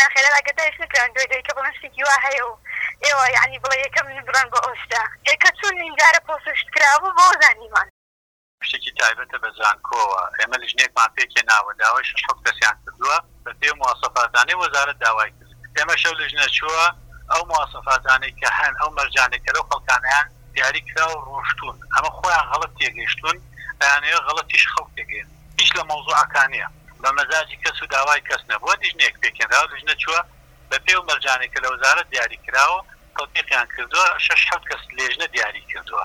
ناخێرە ئەگەر دایش نکران دوای دەیکە بڵێن شتێکی وا هەیە و ئێوە یەعنی بڵێ یەکەم نبڕان بۆ ئەو شتە ئێ کە چوون ئینجارە پۆسشت کرابوو بەوە زانیمان. شتێکی تایبەتە بە زانکۆوە ئێمە لیژنەیەکمان پێک هێناوە داوای شەش حەوت کەسیان کردووە بە پێی ئەو مواسەفاتانەی وەزارەت داوای کرد ئێمەش ئەو لیژنە چووە ئەو مواسەفاتانەی کە هەن ئەو مەرجانەی کە لەو خەڵکانەیان دیاری کراوە ڕۆشتوون ئەمە خۆیان غەڵەت تێگەیشتوون ئەیانەوێ غەڵەتیش خەڵک تێگەیەن. ئیش لە مەوزوعەکا نیە بە مەزاجی کەس و داوای کەس نەبووە لیژنەیەک پێکهێنراوە لیژنە چووە بە پێ و مەرجانێک کە لە وەزارەت دیاری کراوە و تەتبیقیان کردووە شەش حەوت کەس لێژنە دیاری کردووە.